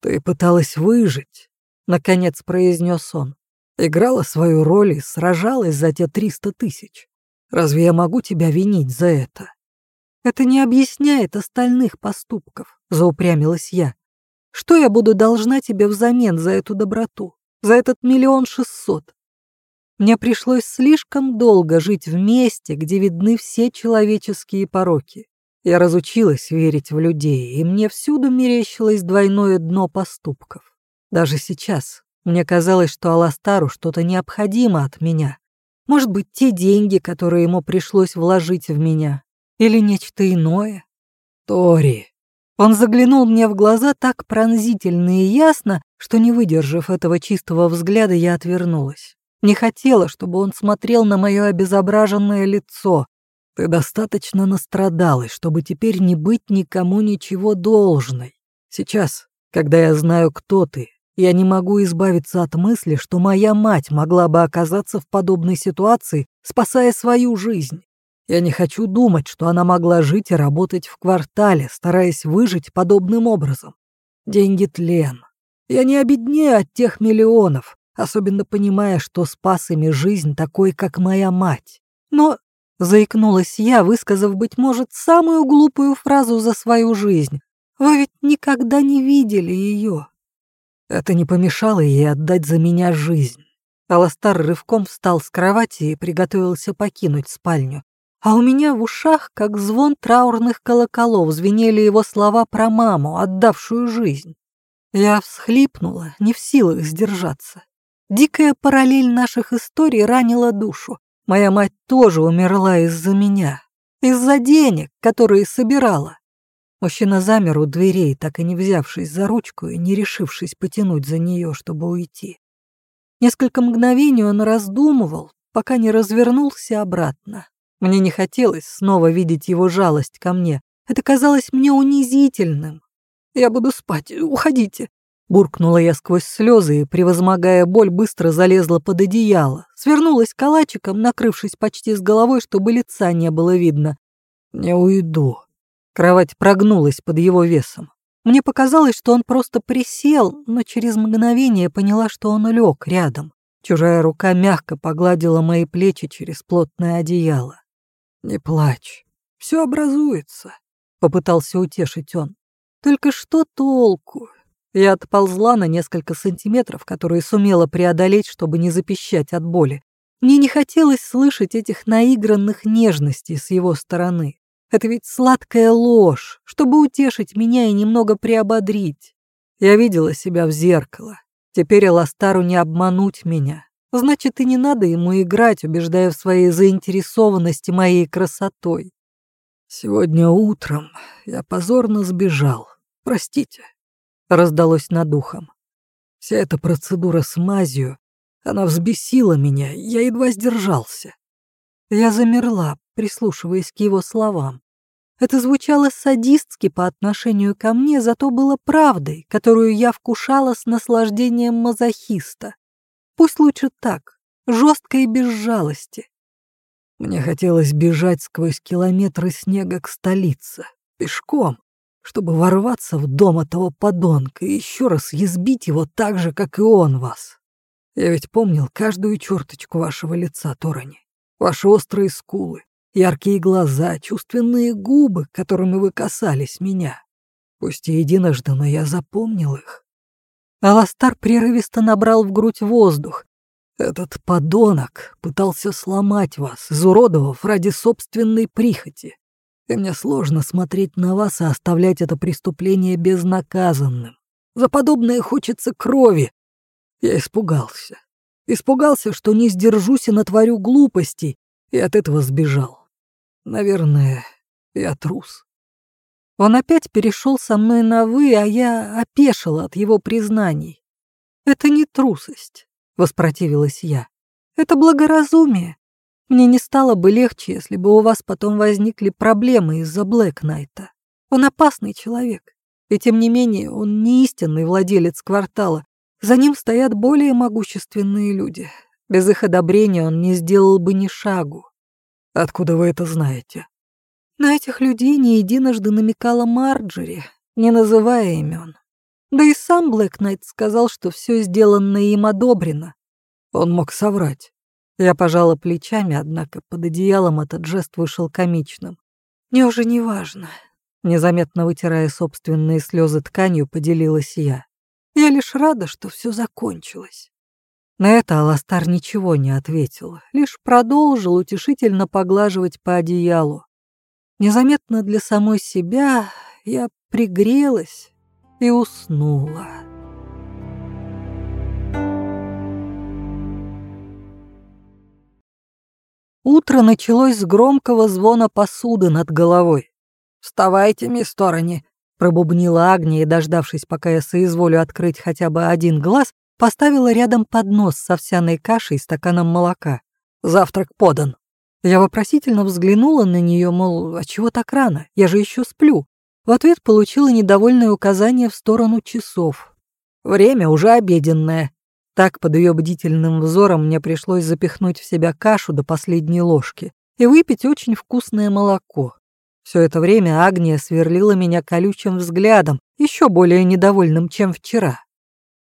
«Ты пыталась выжить», — наконец произнес он. «Играла свою роль и сражалась за те триста тысяч. Разве я могу тебя винить за это?» «Это не объясняет остальных поступков», — заупрямилась я. «Что я буду должна тебе взамен за эту доброту? за этот миллион шестьсот. Мне пришлось слишком долго жить в месте, где видны все человеческие пороки. Я разучилась верить в людей, и мне всюду мерещилось двойное дно поступков. Даже сейчас мне казалось, что Аластару что-то необходимо от меня. Может быть, те деньги, которые ему пришлось вложить в меня, или нечто иное. Тори, он заглянул мне в глаза так пронзительно и ясно, что, не выдержав этого чистого взгляда, я отвернулась. Не хотела, чтобы он смотрел на мое обезображенное лицо. Ты достаточно настрадалась, чтобы теперь не быть никому ничего должной. Сейчас, когда я знаю, кто ты, я не могу избавиться от мысли, что моя мать могла бы оказаться в подобной ситуации, спасая свою жизнь. Я не хочу думать, что она могла жить и работать в квартале, стараясь выжить подобным образом. Деньги тлен. Я не обеднею от тех миллионов, особенно понимая, что спас ими жизнь такой, как моя мать. Но, заикнулась я, высказав, быть может, самую глупую фразу за свою жизнь, вы ведь никогда не видели ее. Это не помешало ей отдать за меня жизнь. Аластар рывком встал с кровати и приготовился покинуть спальню а у меня в ушах, как звон траурных колоколов, звенели его слова про маму, отдавшую жизнь. Я всхлипнула, не в силах сдержаться. Дикая параллель наших историй ранила душу. Моя мать тоже умерла из-за меня, из-за денег, которые собирала. Мужчина замер у дверей, так и не взявшись за ручку и не решившись потянуть за нее, чтобы уйти. Несколько мгновений он раздумывал, пока не развернулся обратно. Мне не хотелось снова видеть его жалость ко мне. Это казалось мне унизительным. «Я буду спать, уходите», Буркнула я сквозь слезы и, превозмогая боль, быстро залезла под одеяло. Свернулась калачиком, накрывшись почти с головой, чтобы лица не было видно. «Не уйду». Кровать прогнулась под его весом. Мне показалось, что он просто присел, но через мгновение поняла, что он лег рядом. Чужая рука мягко погладила мои плечи через плотное одеяло. «Не плачь, все образуется», — попытался утешить он. «Только что толку?» Я отползла на несколько сантиметров, которые сумела преодолеть, чтобы не запищать от боли. Мне не хотелось слышать этих наигранных нежностей с его стороны. Это ведь сладкая ложь, чтобы утешить меня и немного приободрить. Я видела себя в зеркало. Теперь Эластару не обмануть меня. Значит, и не надо ему играть, убеждая в своей заинтересованности моей красотой. Сегодня утром я позорно сбежал. Простите. Раздалось над ухом. Вся эта процедура с мазью, она взбесила меня, я едва сдержался. Я замерла, прислушиваясь к его словам. Это звучало садистски по отношению ко мне, зато было правдой, которую я вкушала с наслаждением мазохиста. Пусть лучше так. жестко и без жалости. Мне хотелось бежать сквозь километры снега к столице, пешком, чтобы ворваться в дом этого подонка и еще раз избить его так же, как и он вас. Я ведь помнил каждую черточку вашего лица, Торони, ваши острые скулы, яркие глаза, чувственные губы, которыми вы касались меня. Пусть и единожды, но я запомнил их. Аластар прерывисто набрал в грудь воздух. Этот подонок пытался сломать вас, изуродовав ради собственной прихоти. И мне сложно смотреть на вас и оставлять это преступление безнаказанным. За подобное хочется крови. Я испугался. Испугался, что не сдержусь и натворю глупостей, и от этого сбежал. Наверное, я трус. Он опять перешел со мной на «вы», а я опешила от его признаний. «Это не трусость», — воспротивилась я. «Это благоразумие. Мне не стало бы легче, если бы у вас потом возникли проблемы из-за Блэк Найта. Он опасный человек, и тем не менее он не истинный владелец квартала. За ним стоят более могущественные люди. Без их одобрения он не сделал бы ни шагу. Откуда вы это знаете? На этих людей не единожды намекала Марджери, не называя имен. Да и сам Блэк Найт сказал, что все сделанное им одобрено. Он мог соврать. Я пожала плечами, однако под одеялом этот жест вышел комичным. Мне уже не важно. Незаметно вытирая собственные слезы тканью, поделилась я. Я лишь рада, что все закончилось. На это Аластар ничего не ответил, лишь продолжил утешительно поглаживать по одеялу. Незаметно для самой себя я пригрелась и уснула. Утро началось с громкого звона посуды над головой. «Вставайте, мисс Торони!» — пробубнила Агния, дождавшись, пока я соизволю открыть хотя бы один глаз, поставила рядом поднос с овсяной кашей и стаканом молока. «Завтрак подан!» Я вопросительно взглянула на нее, мол, а чего так рано? Я же еще сплю. В ответ получила недовольное указание в сторону часов. Время уже обеденное. Так под ее бдительным взором мне пришлось запихнуть в себя кашу до последней ложки и выпить очень вкусное молоко. Все это время Агния сверлила меня колючим взглядом, еще более недовольным, чем вчера.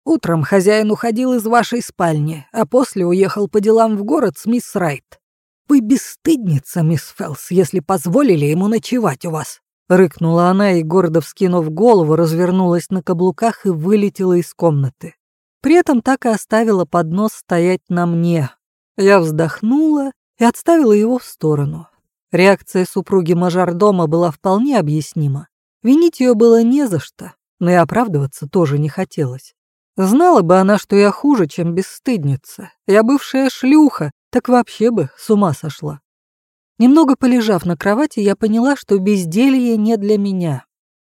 Утром хозяин уходил из вашей спальни, а после уехал по делам в город с мисс Райт. «Вы бесстыдница, мисс Фелс, если позволили ему ночевать у вас!» Рыкнула она и, гордо вскинув голову, развернулась на каблуках и вылетела из комнаты. При этом так и оставила поднос стоять на мне. Я вздохнула и отставила его в сторону. Реакция супруги мажордома была вполне объяснима. Винить ее было не за что, но и оправдываться тоже не хотелось. Знала бы она, что я хуже, чем бесстыдница. Я бывшая шлюха, так вообще бы с ума сошла. Немного полежав на кровати, я поняла, что безделье не для меня.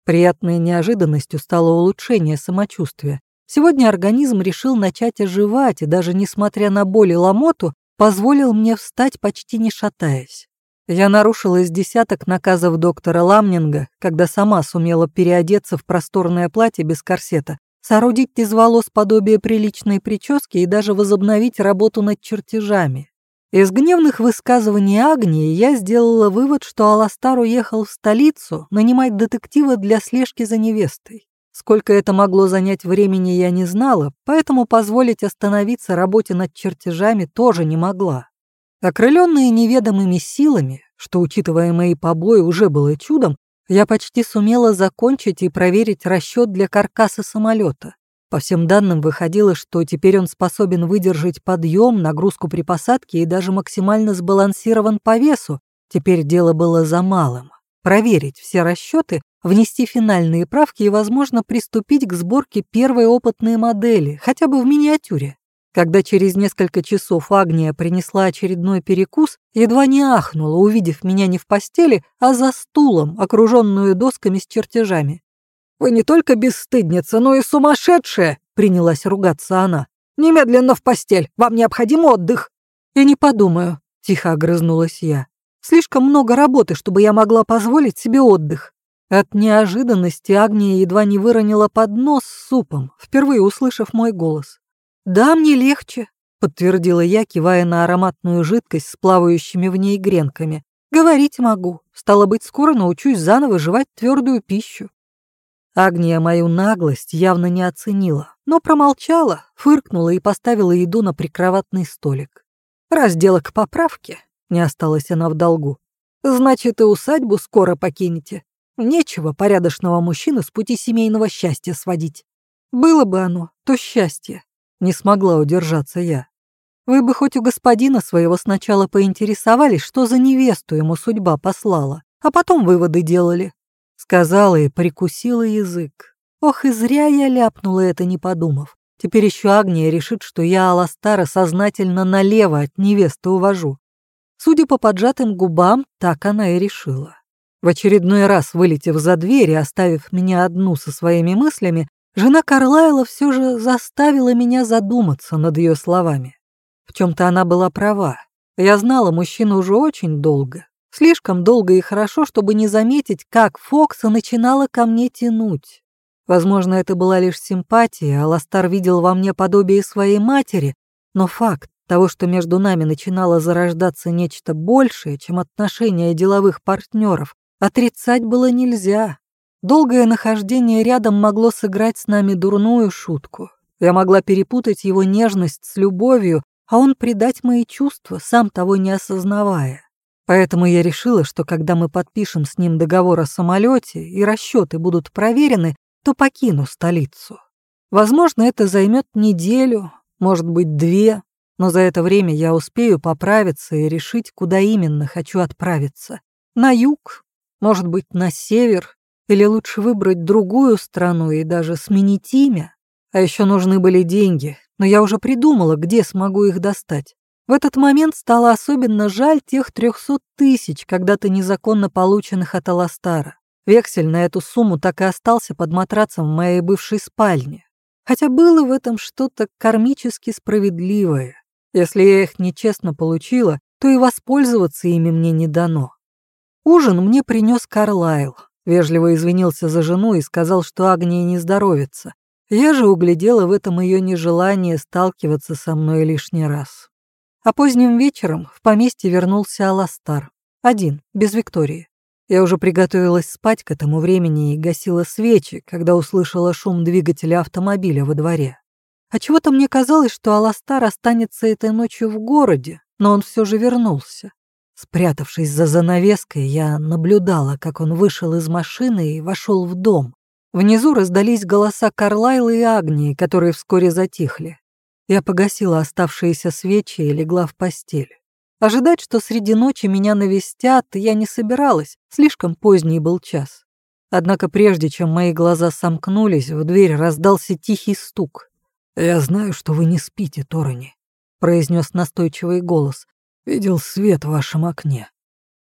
Приятной неожиданностью стало улучшение самочувствия. Сегодня организм решил начать оживать, и даже несмотря на боль и ломоту, позволил мне встать, почти не шатаясь. Я нарушила из десяток наказов доктора Ламнинга, когда сама сумела переодеться в просторное платье без корсета, соорудить из волос подобие приличной прически и даже возобновить работу над чертежами. Из гневных высказываний Агнии я сделала вывод, что Аластар уехал в столицу нанимать детектива для слежки за невестой. Сколько это могло занять времени, я не знала, поэтому позволить остановиться работе над чертежами тоже не могла. Окрыленные неведомыми силами, что, учитывая мои побои, уже было чудом, я почти сумела закончить и проверить расчет для каркаса самолета. По всем данным выходило, что теперь он способен выдержать подъем, нагрузку при посадке и даже максимально сбалансирован по весу. Теперь дело было за малым. Проверить все расчеты, внести финальные правки и, возможно, приступить к сборке первой опытной модели, хотя бы в миниатюре. Когда через несколько часов Агния принесла очередной перекус, едва не ахнула, увидев меня не в постели, а за стулом, окруженную досками с чертежами. «Вы не только бесстыдница, но и сумасшедшая!» — принялась ругаться она. «Немедленно в постель! Вам необходим отдых!» «И не подумаю», — тихо огрызнулась я. «Слишком много работы, чтобы я могла позволить себе отдых». От неожиданности Агния едва не выронила поднос с супом, впервые услышав мой голос. «Да, мне легче», — подтвердила я, кивая на ароматную жидкость с плавающими в ней гренками. «Говорить могу. Стало быть, скоро научусь заново жевать твердую пищу». Агния мою наглость явно не оценила, но промолчала, фыркнула и поставила еду на прикроватный столик. «Раздела к поправке», — не осталась она в долгу. «Значит, и усадьбу скоро покинете. Нечего порядочного мужчину с пути семейного счастья сводить. Было бы оно, то счастье. Не смогла удержаться я. Вы бы хоть у господина своего сначала поинтересовались, что за невесту ему судьба послала, а потом выводы делали. Сказала и прикусила язык. Ох, и зря я ляпнула это, не подумав. Теперь еще Агния решит, что я Аластара сознательно налево от невесты увожу. Судя по поджатым губам, так она и решила. В очередной раз, вылетев за дверь и оставив меня одну со своими мыслями, Жена Карлайла все же заставила меня задуматься над ее словами. В чем-то она была права. Я знала мужчину уже очень долго. Слишком долго и хорошо, чтобы не заметить, как Фокса начинала ко мне тянуть. Возможно, это была лишь симпатия, а Ластар видел во мне подобие своей матери, но факт того, что между нами начинало зарождаться нечто большее, чем отношения деловых партнеров, отрицать было нельзя. Долгое нахождение рядом могло сыграть с нами дурную шутку. Я могла перепутать его нежность с любовью, а он предать мои чувства, сам того не осознавая. Поэтому я решила, что когда мы подпишем с ним договор о самолете и расчеты будут проверены, то покину столицу. Возможно, это займет неделю, может быть, две, но за это время я успею поправиться и решить, куда именно хочу отправиться. На юг, может быть, на север или лучше выбрать другую страну и даже сменить имя? А еще нужны были деньги, но я уже придумала, где смогу их достать. В этот момент стало особенно жаль тех трехсот тысяч, когда-то незаконно полученных от Аластара. Вексель на эту сумму так и остался под матрацем в моей бывшей спальне. Хотя было в этом что-то кармически справедливое. Если я их нечестно получила, то и воспользоваться ими мне не дано. Ужин мне принес Карлайл, Вежливо извинился за жену и сказал, что Агния не здоровится. Я же углядела в этом ее нежелание сталкиваться со мной лишний раз. А поздним вечером в поместье вернулся Аластар. Один, без Виктории. Я уже приготовилась спать к этому времени и гасила свечи, когда услышала шум двигателя автомобиля во дворе. А чего-то мне казалось, что Аластар останется этой ночью в городе, но он все же вернулся. Спрятавшись за занавеской, я наблюдала, как он вышел из машины и вошел в дом. Внизу раздались голоса Карлайла и Агнии, которые вскоре затихли. Я погасила оставшиеся свечи и легла в постель. Ожидать, что среди ночи меня навестят, я не собиралась, слишком поздний был час. Однако прежде чем мои глаза сомкнулись, в дверь раздался тихий стук. «Я знаю, что вы не спите, Торони», — произнес настойчивый голос. Видел свет в вашем окне.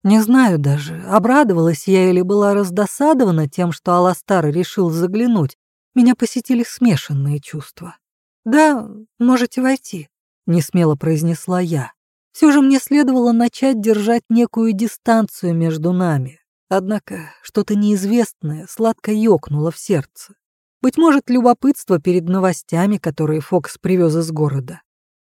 Не знаю даже, обрадовалась я или была раздосадована тем, что Аластар решил заглянуть. Меня посетили смешанные чувства. «Да, можете войти», — несмело произнесла я. Все же мне следовало начать держать некую дистанцию между нами. Однако что-то неизвестное сладко ёкнуло в сердце. Быть может, любопытство перед новостями, которые Фокс привез из города.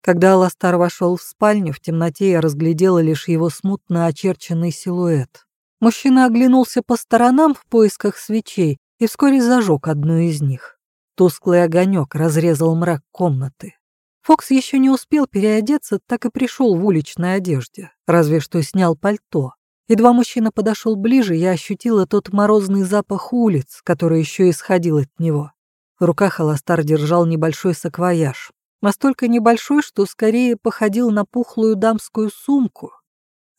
Когда Аластар вошел в спальню, в темноте я разглядела лишь его смутно очерченный силуэт. Мужчина оглянулся по сторонам в поисках свечей и вскоре зажег одну из них. Тусклый огонек разрезал мрак комнаты. Фокс еще не успел переодеться, так и пришел в уличной одежде, разве что снял пальто. Едва мужчина подошел ближе, я ощутила тот морозный запах улиц, который еще исходил от него. В руках Аластар держал небольшой саквояж настолько небольшой, что скорее походил на пухлую дамскую сумку.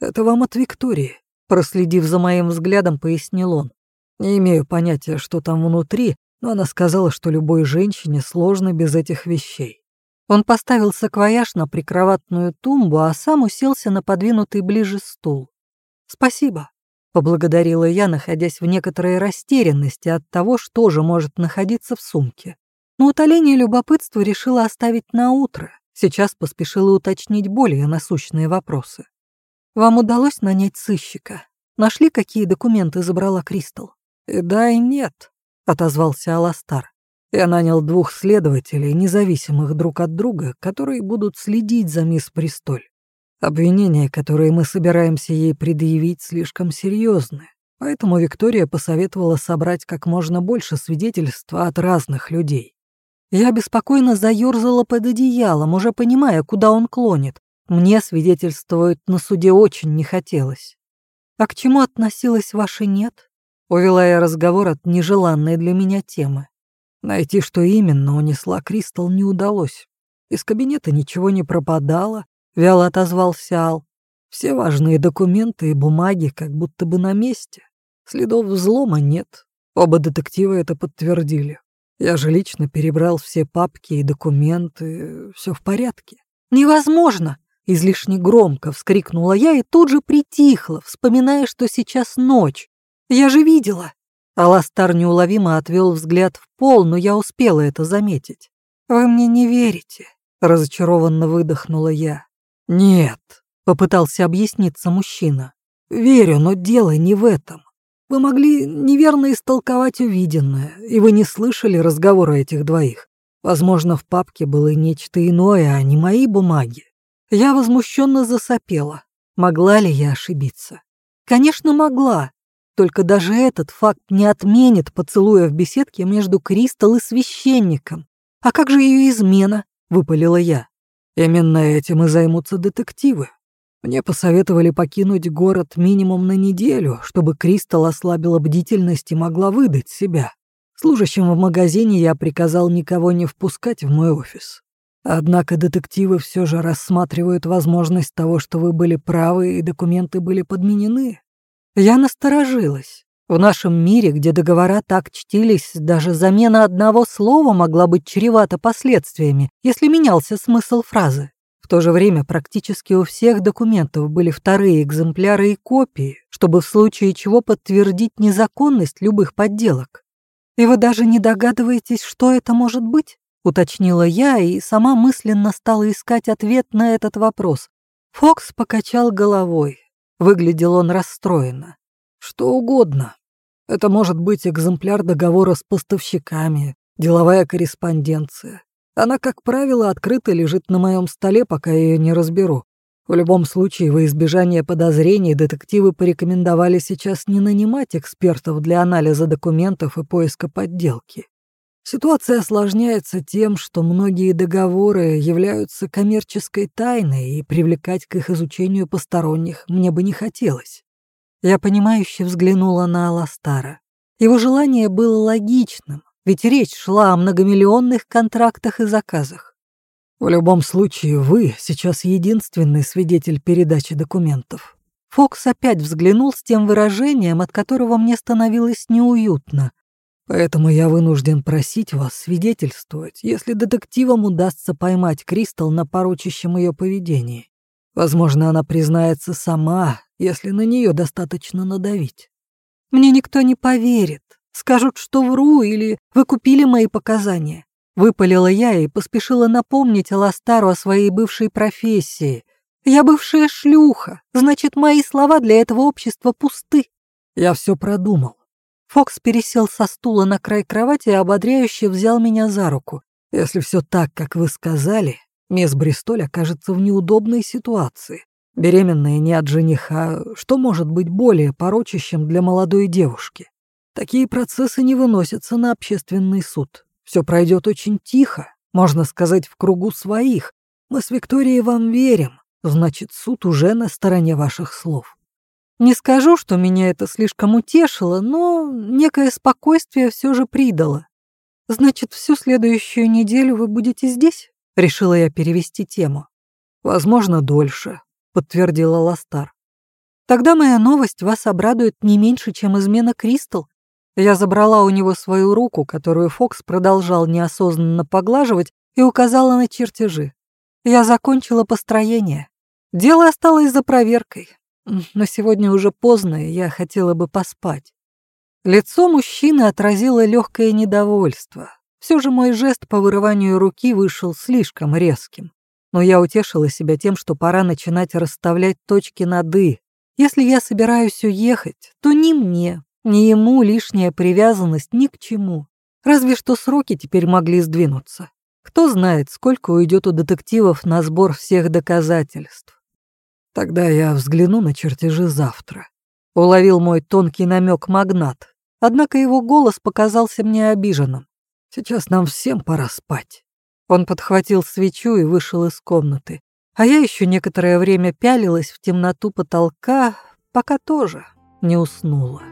«Это вам от Виктории», — проследив за моим взглядом, пояснил он. «Не имею понятия, что там внутри, но она сказала, что любой женщине сложно без этих вещей». Он поставил саквояж на прикроватную тумбу, а сам уселся на подвинутый ближе стул. «Спасибо», — поблагодарила я, находясь в некоторой растерянности от того, что же может находиться в сумке. Но утоление любопытства решила оставить на утро. Сейчас поспешила уточнить более насущные вопросы. «Вам удалось нанять сыщика? Нашли, какие документы забрала Кристал?» «И да, и нет», — отозвался Аластар. Я нанял двух следователей, независимых друг от друга, которые будут следить за мисс Престоль. Обвинения, которые мы собираемся ей предъявить, слишком серьезны, поэтому Виктория посоветовала собрать как можно больше свидетельств от разных людей. Я беспокойно заерзала под одеялом, уже понимая, куда он клонит. Мне свидетельствовать на суде очень не хотелось. «А к чему относилась ваша «нет»?» Увела я разговор от нежеланной для меня темы. Найти, что именно унесла Кристал, не удалось. Из кабинета ничего не пропадало, вяло отозвался Ал. Все важные документы и бумаги как будто бы на месте. Следов взлома нет. Оба детектива это подтвердили. Я же лично перебрал все папки и документы, все в порядке. «Невозможно!» — излишне громко вскрикнула я и тут же притихла, вспоминая, что сейчас ночь. Я же видела!» Аластар неуловимо отвел взгляд в пол, но я успела это заметить. «Вы мне не верите?» — разочарованно выдохнула я. «Нет», — попытался объясниться мужчина. «Верю, но дело не в этом. Вы могли неверно истолковать увиденное, и вы не слышали разговора этих двоих. Возможно, в папке было нечто иное, а не мои бумаги. Я возмущенно засопела. Могла ли я ошибиться? Конечно, могла. Только даже этот факт не отменит поцелуя в беседке между Кристал и священником. А как же ее измена? Выпалила я. Именно этим и займутся детективы. Мне посоветовали покинуть город минимум на неделю, чтобы Кристал ослабила бдительность и могла выдать себя. Служащим в магазине я приказал никого не впускать в мой офис. Однако детективы все же рассматривают возможность того, что вы были правы и документы были подменены. Я насторожилась. В нашем мире, где договора так чтились, даже замена одного слова могла быть чревата последствиями, если менялся смысл фразы. То же время практически у всех документов были вторые экземпляры и копии, чтобы в случае чего подтвердить незаконность любых подделок. «И вы даже не догадываетесь, что это может быть?» — уточнила я и сама мысленно стала искать ответ на этот вопрос. Фокс покачал головой. Выглядел он расстроенно. Что угодно. Это может быть экземпляр договора с поставщиками, деловая корреспонденция. Она, как правило, открыто лежит на моем столе, пока я ее не разберу. В любом случае, во избежание подозрений, детективы порекомендовали сейчас не нанимать экспертов для анализа документов и поиска подделки. Ситуация осложняется тем, что многие договоры являются коммерческой тайной, и привлекать к их изучению посторонних мне бы не хотелось. Я понимающе взглянула на Аластара. Его желание было логичным, ведь речь шла о многомиллионных контрактах и заказах. В любом случае, вы сейчас единственный свидетель передачи документов. Фокс опять взглянул с тем выражением, от которого мне становилось неуютно — Поэтому я вынужден просить вас свидетельствовать, если детективам удастся поймать Кристал на порочащем ее поведении. Возможно, она признается сама, если на нее достаточно надавить. Мне никто не поверит. Скажут, что вру или вы купили мои показания. Выпалила я и поспешила напомнить Аластару о своей бывшей профессии. Я бывшая шлюха, значит, мои слова для этого общества пусты. Я все продумал. Фокс пересел со стула на край кровати и ободряюще взял меня за руку. «Если все так, как вы сказали, мисс Бристоль окажется в неудобной ситуации. Беременная не от жениха, что может быть более порочащим для молодой девушки? Такие процессы не выносятся на общественный суд. Все пройдет очень тихо, можно сказать, в кругу своих. Мы с Викторией вам верим, значит, суд уже на стороне ваших слов. Не скажу, что меня это слишком утешило, но некое спокойствие все же придало. «Значит, всю следующую неделю вы будете здесь?» — решила я перевести тему. «Возможно, дольше», — подтвердила Ластар. «Тогда моя новость вас обрадует не меньше, чем измена Кристал». Я забрала у него свою руку, которую Фокс продолжал неосознанно поглаживать, и указала на чертежи. Я закончила построение. Дело осталось за проверкой. Но сегодня уже поздно, и я хотела бы поспать. Лицо мужчины отразило легкое недовольство. Все же мой жест по вырыванию руки вышел слишком резким. Но я утешила себя тем, что пора начинать расставлять точки над «и». Если я собираюсь уехать, то ни мне, ни ему лишняя привязанность ни к чему. Разве что сроки теперь могли сдвинуться. Кто знает, сколько уйдет у детективов на сбор всех доказательств. Тогда я взгляну на чертежи завтра. Уловил мой тонкий намек магнат. Однако его голос показался мне обиженным. Сейчас нам всем пора спать. Он подхватил свечу и вышел из комнаты. А я еще некоторое время пялилась в темноту потолка, пока тоже не уснула.